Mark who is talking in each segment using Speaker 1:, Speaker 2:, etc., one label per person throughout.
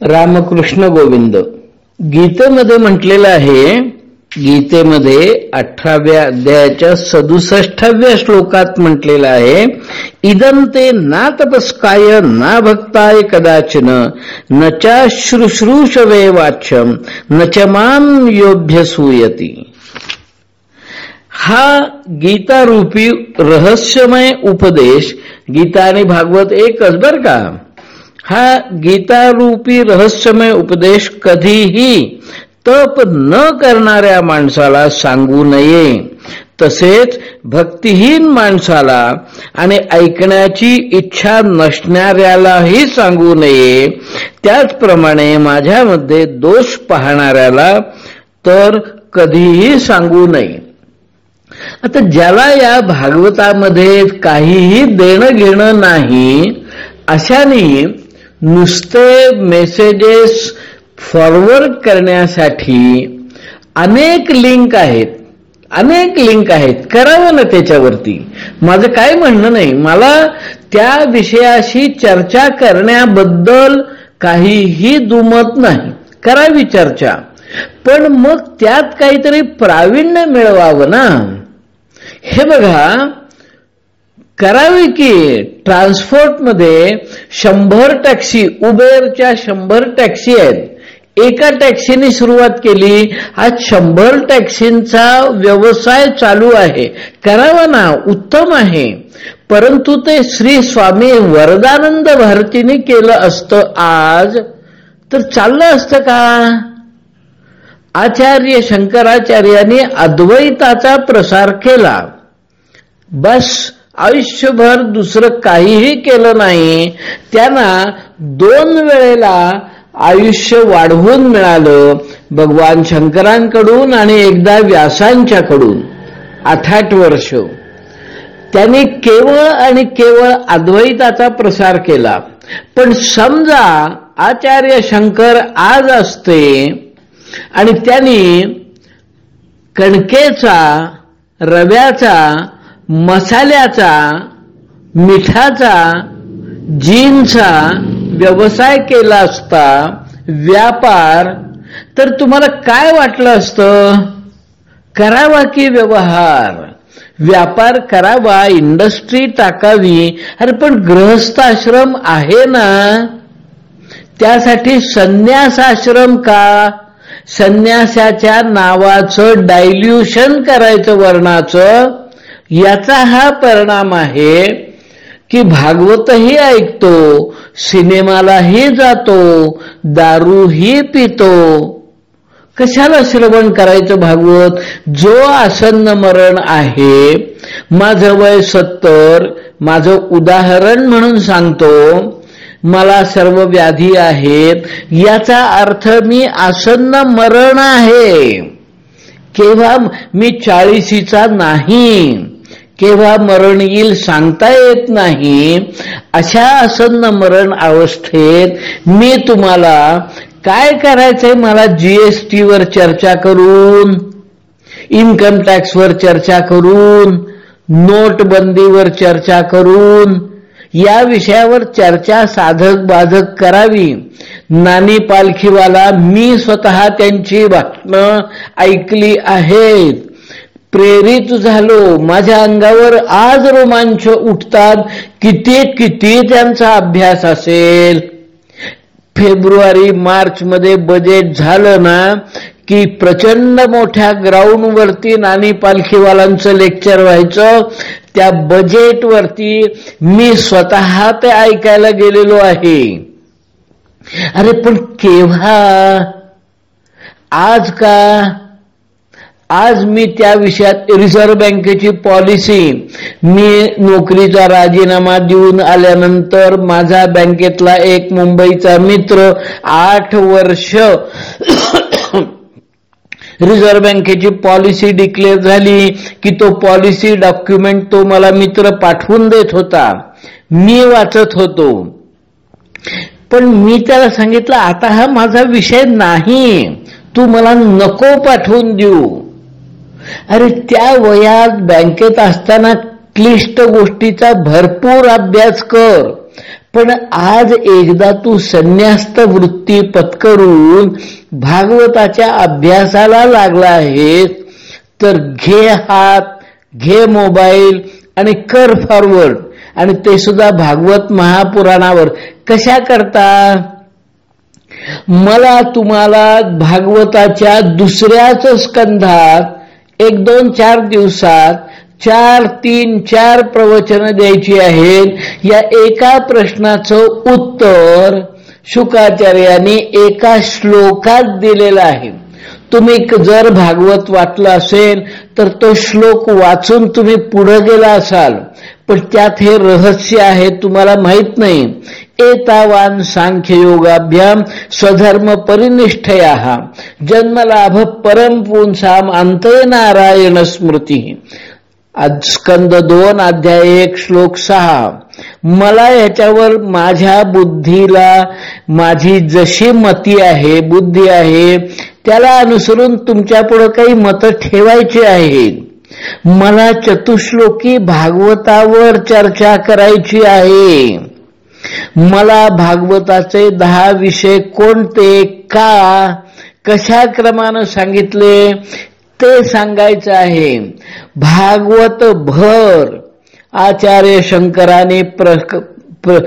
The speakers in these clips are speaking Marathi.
Speaker 1: रामकृष्ण गोविंद. गीतेमध्ये म्हटलेलं आहे गीतेमध्ये अठराव्या अध्यायाच्या सदुसष्टाव्या श्लोकात म्हटलेलं आहे इदम ते ना तपस्काय ना भक्ताय कदाचन न चा शुश्रूषवे वाच्यम न च माम योभ्यसूयती हा गीतारूपी रहस्यमय उपदेश गीता आणि भागवत एकच बर का? हा गीतारूपी रहस्यमय उपदेश कधीही तप न करणाऱ्या माणसाला सांगू नये. तसेच भक्तिहीन माणसाला आणि ऐकण्याची इच्छा नसणाऱ्यालाही सांगू नये. त्याचप्रमाणे माझ्यामध्ये दोष पाहणाऱ्याला तर कधीही सांगू नये. आता ज्याला या भागवतामध्ये काहीही देणं घेणं नाही अशाने नुसते मेसेजेस फॉरवर्ड करण्यासाठी अनेक लिंक आहेत. अनेक लिंक आहेत. करावं ना त्याच्यावरती? माझं काय म्हणणं नाही. मला त्या विषयाशी चर्चा करण्याबद्दल काहीही दुमत नाही. करावी चर्चा. पण मग त्यात काहीतरी प्रावीण्य मिळवावं ना? हे बघा करावी की ट्रान्सपोर्टमध्ये शंभर टॅक्सी उबेरच्या शंभर टॅक्सी आहेत. एका टॅक्सीने सुरुवात केली आज शंभर टॅक्सींचा व्यवसाय चालू आहे. करावा ना उत्तम आहे. परंतु ते श्री स्वामी वरदानंद भारतीने केलं असतं आज तर चाललं असतं का? आचार्य शंकराचार्यांनी अद्वैताचा प्रसार केला. बस आयुष्यभर दुसरं काहीही केलं नाही त्यांना दोन वेळेला आयुष्य वाढवून मिळालं भगवान शंकरांकडून आणि एकदा व्यासांच्याकडून. आठ आठ वर्ष. त्यांनी केवळ आणि केवळ अद्वैताचा प्रसार केला. पण समजा आचार्य शंकर आज असते आणि त्यांनी कणकेचा रव्याचा मसाल्याचा मिठाचा जीनचा व्यवसाय केला असता व्यापार तर तुम्हाला काय वाटलं असतं? करावा की व्यवहार? व्यापार करावा इंडस्ट्री टाकावी. अरे पण गृहस्थाश्रम आहे ना? त्यासाठी संन्यासाश्रम का? संन्यासाच्या नावाचं डायल्युशन करायचं वर्णाचं? याचा हा परिणाम आहे की भागवतही ऐकतो सिनेमालाही जातो दारूही पितो. कशाला श्रवण करायचं भागवत? जो आसन्न मरण आहे माझं वय सत्तर माझं उदाहरण म्हणून सांगतो मला सर्व व्याधी आहेत याचा अर्थ मी आसन्न मरण आहे. केव्हा? मी चाळीसीचा नाही. केव्हा मरण येईल सांगता येत नाही. अशा आसन्न मरण अवस्थेत मी तुम्हाला काय करायचंय मला जीएसटीवर चर्चा करून इन्कम टॅक्सवर चर्चा करून नोटबंदीवर चर्चा करून या विषयावर चर्चा साधक बाधक करावी. नानी पालखीवाला मी स्वतः त्यांची भाषणं ऐकली आहेत. प्रेरित झालो. माझ्या अंगावर आज रोमांच उठतात. किती किती त्यांचा अभ्यास असेल. फेब्रुवारी मार्च मध्ये बजेट झालं ना की प्रचंड मोठ्या ग्राउंडवरती नानी पालखीवालांचं लेक्चर व्हायचं. त्या बजेटवरती मी स्वतः ते ऐकायला गेलेलो आहे. अरे पण केव्हा? आज का? आज मी त्या विषयात रिझर्व्ह बँकेची पॉलिसी मी नोकरीचा राजीनामा देऊन आल्यानंतर माझा बँकेतला एक मुंबईचा मित्र आठ वर्ष रिझर्व्ह बँकेची पॉलिसी डिक्लेअर झाली की तो पॉलिसी डॉक्युमेंट तो मला मित्र पाठवून देत होता. मी वाचत होतो. पण मी त्याला सांगितलं आता हा माझा विषय नाही. तू मला नको पाठवून देऊ. अरे त्या वयात बँकेत असताना क्लिष्ट गोष्टीचा भरपूर अभ्यास कर. पण आज एकदा तू संन्यास्त वृत्ती पत्करून भागवताच्या अभ्यासाला लागला आहेस तर घे हात घे मोबाईल आणि कर फॉरवर्ड. आणि ते सुद्धा भागवत महापुराणावर. कशा करता? मला तुम्हाला भागवताच्या दुसऱ्याच स्कंधात एक दोन चार दिवसात चार तीन चार प्रवचन द्यायची आहेत. या एका प्रश्नाचं उत्तर शुकाचार्यांनी एका श्लोकात दिलेलं आहे. तुम्ही जर भागवत वाचलं असेल तर तो श्लोक वाचून तुम्ही पुढे गेला असाल. पण त्यात हे रहस्य आहे तुम्हाला माहीत नाही. एतावान सांख्य योगाभ्याम स्वधर्म परिनिष्ठया जन्मलाभ परम पुंसाम अंतय नारायण स्मृती। स्कंद दोन अध्याय एक श्लोक सहा। मला याच्यावर माझ्या बुद्धीला माझी जशी मती आहे बुद्धी आहे त्याला अनुसरून तुमच्यापुढे काही मतं ठेवायची आहेत। मला चतुश्लोकी भागवतावर चर्चा करायची आहे। मला भागवताचे दहा विषय कोणते? का? कशा क्रमानं सांगितले? ते सांगायचं आहे. भागवत भर आचार्य शंकराने प्र, प्र,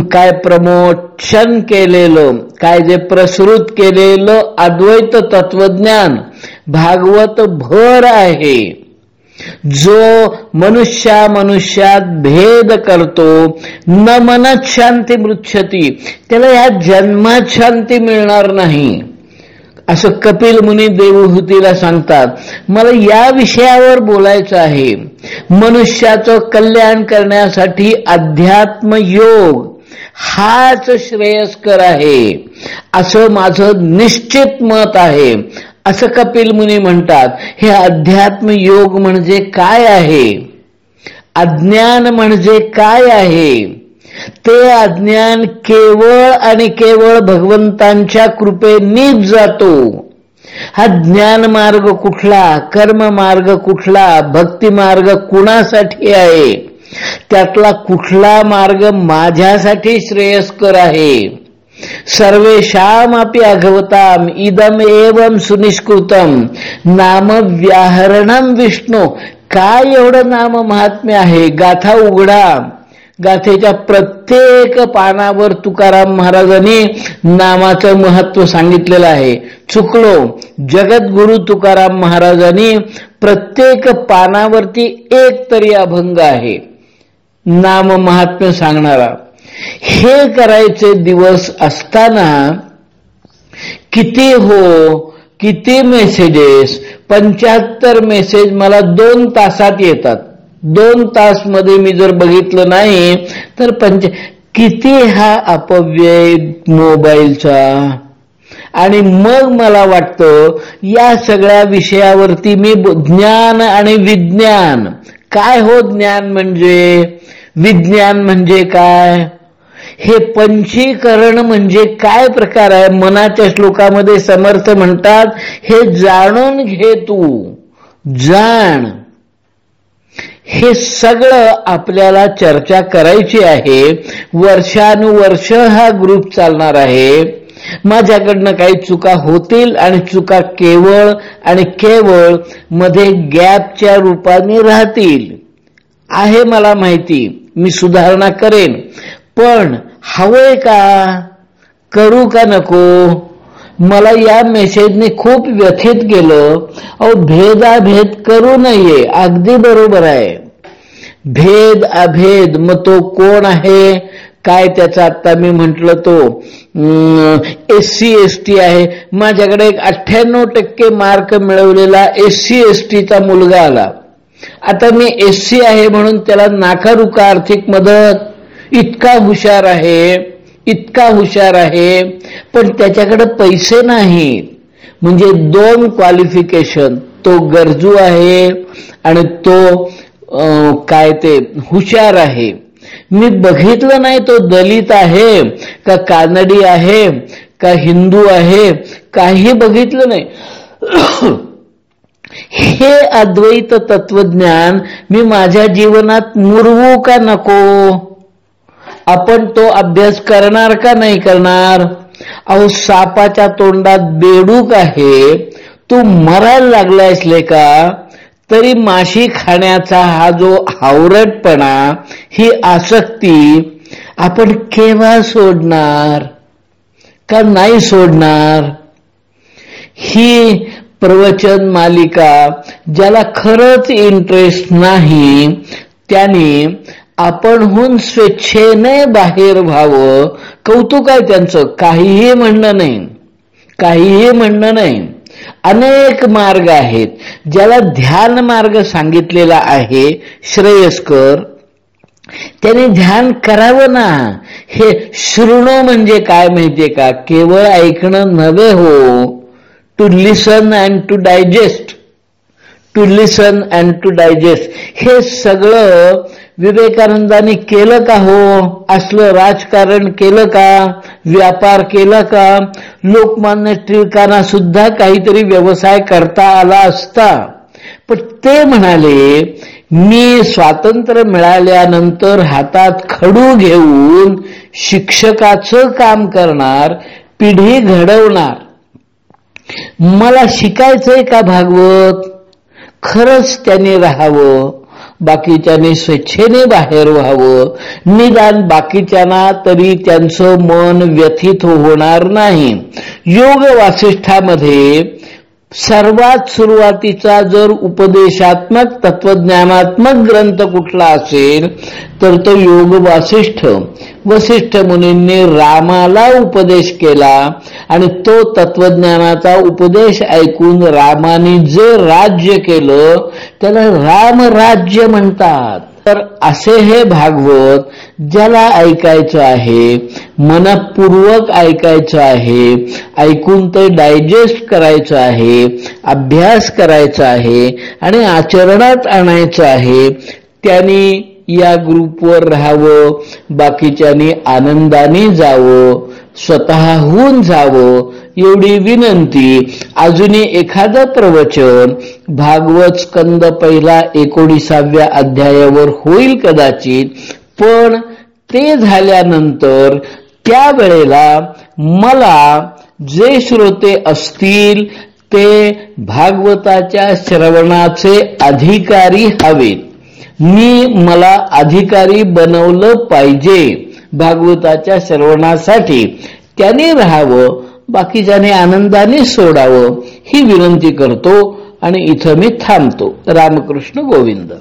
Speaker 1: काय प्रमोशन केलेलं काय जे प्रसृत केलेलं अद्वैत तत्वज्ञान भागवत भर आहे. जो मनुष्या मनुष्यात भेद करतो न मनत शांती मृच्छती त्याला या जन्मात शांती मिळणार नाही. असं कपिल मुनी देवहूतीला सांगतात मला या विषयावर बोलायचं आहे. मनुष्याचं कल्याण करण्यासाठी अध्यात्म योग हाच श्रेयस्कर आहे. असं माझं निश्चित मत आहे. असं कपिल मुनी म्हणतात हे अध्यात्म योग म्हणजे काय आहे? अज्ञान म्हणजे काय आहे? ते अज्ञान केवळ आणि केवळ भगवंतांच्या कृपेनीच जातो. हा ज्ञान मार्ग कुठला कर्म मार्ग कुठला भक्ती मार्ग कुणासाठी आहे? त्यातला कुठला मार्ग माझ्यासाठी श्रेयस्कर आहे? सर्वेषामपि अघवताम् इदम् एवम सुनिष्कृतम। नाम व्याहरणम विष्णू। काय एवढं नाम महात्म्य आहे? गाथा उघडा। गाथेच्या प्रत्येक पानावर तुकाराम महाराजांनी नामाचं महत्त्व सांगितलेलं आहे. चुकलो जगद्गुरु तुकाराम महाराजांनी प्रत्येक पानावरती एक तरी अभंग आहे. नाम महात्म्य सांगणारा। हे करायचे दिवस असताना किती हो किती मेसेजेस पंच्याहत्तर मेसेज मला दोन तासात येतात. दोन तासमध्ये मी जर बघितलं नाही तर पंच किती हा अपव्यय मोबाईलचा. आणि मग मला वाटतं या सगळ्या विषयावरती मी ज्ञान आणि विज्ञान. काय हो ज्ञान म्हणजे? विज्ञान म्हणजे काय? हे पंचीकरण म्हणजे काय प्रकार आहे? मनाच्या श्लोकामध्ये समर्थ म्हणतात हे जाणून घे तू जाण. हे सगळं आपल्याला चर्चा करायची आहे. वर्षानुवर्ष हा ग्रुप चालणार आहे. माझ्याकडनं काही चुका होतील आणि चुका केवळ आणि केवळमध्ये गॅपच्या रूपाने राहतील. आहे मला माहिती मी सुधारणा करेन. पण हवंय का? करू का नको? मला या मेसेजने खूप व्यथित केलं अहो भेदाभेद करू नये अगदी बरोबर आहे. भेद अभेद मग तो कोण आहे? काय त्याचा आता मी म्हंटल तो एस सी एस टी आहे. माझ्याकडे एक अठ्ठ्याण्णव टक्के मार्क मिळवलेला एस सी एस टीचा मुलगा आला. आता मी एस सी आहे म्हणून त्याला नाकारू का आर्थिक मदत. इतका हुशार आहे इतका हुशार आहे पण त्याच्याकडे पैसे नाहीत. म्हणजे दोन क्वालिफिकेशन तो गरजू आहे आणि तो काय ते हुशार आहे. मी बघितलं नाही तो दलित आहे का कानडी आहे का हिंदू आहे काही बघितलं नाही. हे अद्वैत तत्वज्ञान मी माझ्या जीवनात मुरवू का नको? आपण तो अभ्यास करणार का नाही करणार? अहो सापाच्या तोंडात बेडूक आहे. तू मरायला लागला असले का? तरी माशी खाण्याचा हा जो हावरटपणा ही आसक्ती आपण केव्हा सोडणार? का नाही सोडणार? ही प्रवचन मालिका ज्याला खरंच इंटरेस्ट नाही त्याने आपणहून स्वेच्छेने बाहेर व्हावं. कौतुक आहे त्यांचं. काहीही म्हणणं नाही. काहीही म्हणणं नाही. अनेक मार्ग आहेत. ज्याला ध्यान मार्ग सांगितलेला आहे श्रेयस्कर. त्याने ध्यान करावं ना. हे शृणो म्हणजे काय माहितीये का? केवळ ऐकणं नव्हे हो. To listen and to digest to listen and to digest हे सगळं विवेकानंदांनी केलं का हो? असलं राजकारण केलं का? व्यापार केला का? लोकमान्य टिळकांना सुद्धा काहीतरी व्यवसाय करता आला असता. पण ते म्हणाले मी स्वातंत्र्य मिळाल्यानंतर हातात खडू घेऊन शिक्षकाचं काम करणार पिढी घडवणार. मला शिकायचंय का भागवत? खरंच त्याने राहावं. बाकीच्याने स्वेच्छेने बाहेर व्हावं. निदान बाकीच्यांना तरी त्यांचं मन व्यथित होणार नाही. योग वासिष्ठामध्ये सर्वात सुरुवातीचा जर उपदेशात्मक तत्वज्ञानात्मक ग्रंथ कुठला असेल तर तो योग वासिष्ठ. वसिष्ठ मुनींनी रामाला उपदेश केला आणि तो तत्वज्ञानाचा उपदेश ऐकून रामाने जे राज्य केलं त्याला रामराज्य म्हणतात. तर असे हे भागवत ज्याला ऐकायचं आहे मनपूर्वक ऐकायचं आहे ऐकून ते डायजेस्ट करायचं आहे अभ्यास करायचा आहे आणि आचरणात आणायचं आहे त्यांनी या ग्रुपवर राहावं बाकीच्यांनी आनंदाने जावं स्वतःहून जावं एवढी विनंती. अजूनही एखादं प्रवचन भागवत स्कंद पहिला एकोणीसाव्या अध्यायावर होईल कदाचित पण ते झाल्यानंतर त्या वेळेला मला जे श्रोते असतील ते भागवताच्या श्रवणाचे अधिकारी हवेत. मी मला अधिकारी बनवलं पाहिजे भागवताच्या श्रवणासाठी. त्याने राहावं बाकीच्याने आनंदाने सोडावं ही विनंती करतो आणि इथं मी थांबतो. रामकृष्ण गोविंद.